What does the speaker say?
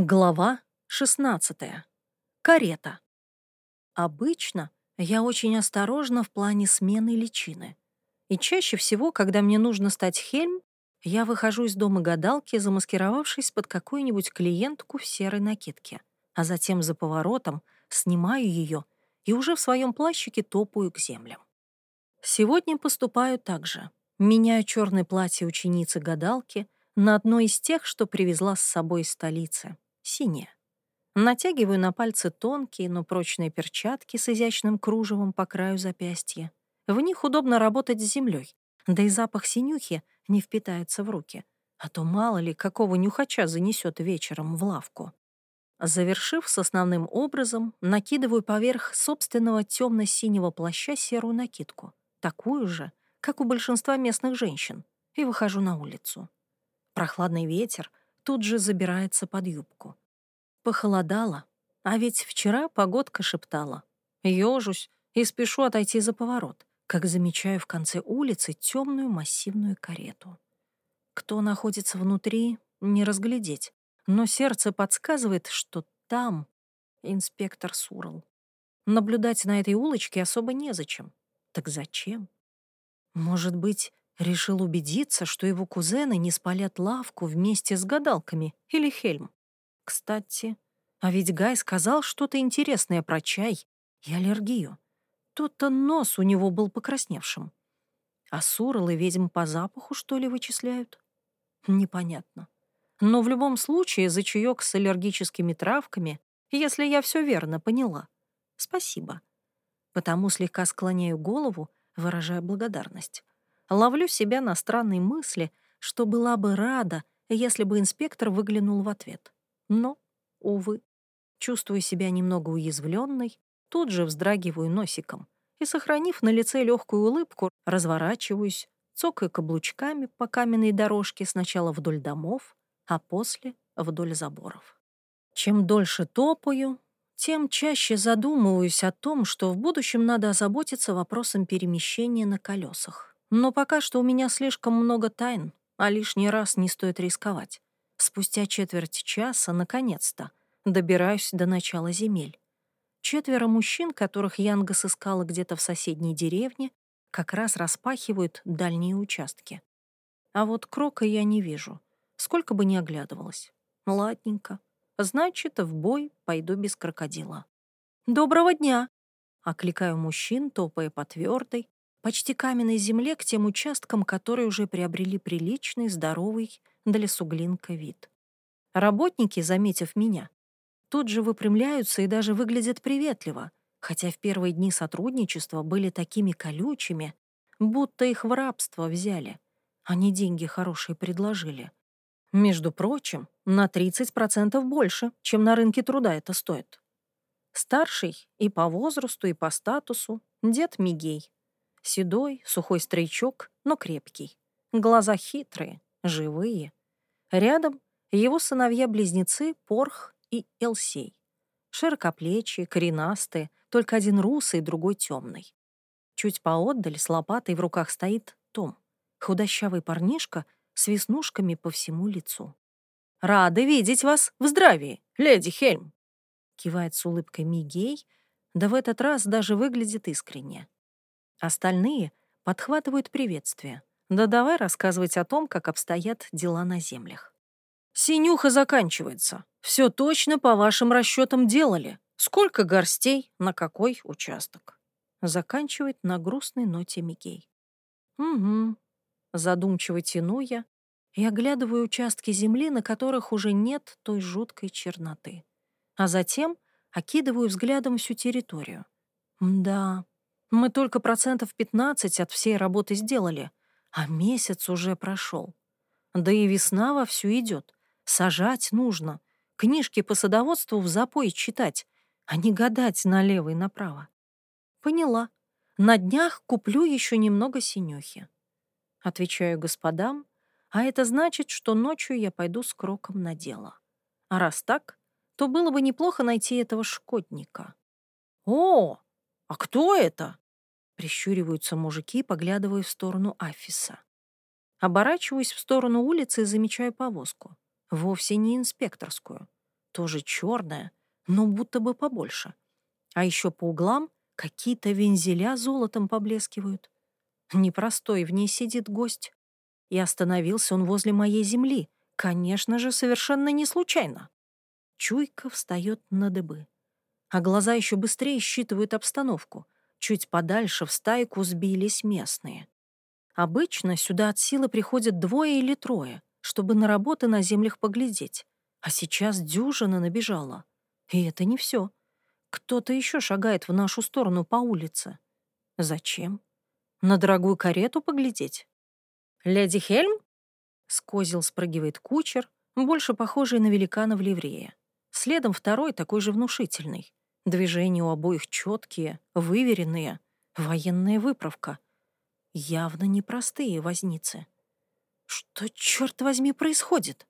Глава 16. Карета. Обычно я очень осторожна в плане смены личины. И чаще всего, когда мне нужно стать Хельм, я выхожу из дома гадалки, замаскировавшись под какую-нибудь клиентку в серой накидке, а затем за поворотом снимаю ее и уже в своем плащике топаю к землям. Сегодня поступаю так же. Меняю черное платье ученицы гадалки на одно из тех, что привезла с собой из столицы синее. Натягиваю на пальцы тонкие, но прочные перчатки с изящным кружевом по краю запястья. В них удобно работать с землей, да и запах синюхи не впитается в руки, а то мало ли какого нюхача занесет вечером в лавку. Завершив с основным образом, накидываю поверх собственного темно-синего плаща серую накидку, такую же, как у большинства местных женщин, и выхожу на улицу. Прохладный ветер тут же забирается под юбку. Похолодало, а ведь вчера погодка шептала. Ёжусь и спешу отойти за поворот, как замечаю в конце улицы темную массивную карету. Кто находится внутри, не разглядеть, но сердце подсказывает, что там инспектор Сурал. Наблюдать на этой улочке особо незачем. Так зачем? Может быть, Решил убедиться, что его кузены не спалят лавку вместе с гадалками или Хельм. Кстати, а ведь Гай сказал что-то интересное про чай и аллергию. Тот-то нос у него был покрасневшим. А суралы ведьм по запаху, что ли, вычисляют? Непонятно. Но в любом случае за чаек с аллергическими травками, если я все верно поняла, спасибо. Потому слегка склоняю голову, выражая благодарность. Ловлю себя на странной мысли, что была бы рада, если бы инспектор выглянул в ответ. Но, увы, чувствую себя немного уязвленной, тут же вздрагиваю носиком и, сохранив на лице легкую улыбку, разворачиваюсь, цокаю каблучками по каменной дорожке сначала вдоль домов, а после — вдоль заборов. Чем дольше топаю, тем чаще задумываюсь о том, что в будущем надо озаботиться вопросом перемещения на колесах. Но пока что у меня слишком много тайн, а лишний раз не стоит рисковать. Спустя четверть часа, наконец-то, добираюсь до начала земель. Четверо мужчин, которых Янга сыскала где-то в соседней деревне, как раз распахивают дальние участки. А вот Крока я не вижу, сколько бы ни оглядывалась. Ладненько. Значит, в бой пойду без крокодила. «Доброго дня!» — окликаю мужчин, топая по твердой, почти каменной земле к тем участкам, которые уже приобрели приличный, здоровый для суглинка вид. Работники, заметив меня, тут же выпрямляются и даже выглядят приветливо, хотя в первые дни сотрудничества были такими колючими, будто их в рабство взяли. Они деньги хорошие предложили. Между прочим, на 30% больше, чем на рынке труда это стоит. Старший и по возрасту, и по статусу дед Мигей. Седой, сухой старичок, но крепкий. Глаза хитрые, живые. Рядом его сыновья-близнецы Порх и Элсей. Широкоплечие, коренастые, только один русый, другой темный. Чуть поотдаль с лопатой в руках стоит Том, худощавый парнишка с веснушками по всему лицу. «Рады видеть вас в здравии, леди Хельм!» Кивает с улыбкой Мигей, да в этот раз даже выглядит искренне. Остальные подхватывают приветствие. Да давай рассказывать о том, как обстоят дела на землях. Синюха заканчивается. Все точно по вашим расчетам делали. Сколько горстей на какой участок? Заканчивает на грустной ноте Микей. Угу. Задумчиво тяну я и оглядываю участки земли, на которых уже нет той жуткой черноты. А затем окидываю взглядом всю территорию. Да, мы только процентов 15 от всей работы сделали, а месяц уже прошел. Да и весна вовсю идет. Сажать нужно. Книжки по садоводству в запой читать, а не гадать налево и направо. Поняла. На днях куплю еще немного синюхи. Отвечаю господам, а это значит, что ночью я пойду с кроком на дело. А раз так, то было бы неплохо найти этого шкодника. О, «А кто это?» Прищуриваются мужики, поглядывая в сторону Афиса. Оборачиваюсь в сторону улицы и замечаю повозку. Вовсе не инспекторскую. тоже черная, но будто бы побольше. А еще по углам какие-то вензеля золотом поблескивают. Непростой в ней сидит гость. И остановился он возле моей земли. Конечно же, совершенно не случайно. Чуйка встает на дыбы. А глаза еще быстрее считывают обстановку. Чуть подальше в стайку сбились местные. Обычно сюда от силы приходят двое или трое, чтобы на работы на землях поглядеть. А сейчас дюжина набежала. И это не все. Кто-то еще шагает в нашу сторону по улице. Зачем? На дорогую карету поглядеть? «Леди Хельм?» С козел спрыгивает кучер, больше похожий на великана в ливрее. Следом второй, такой же внушительный. Движения у обоих четкие, выверенные. Военная выправка. Явно непростые возницы. Что, черт возьми, происходит?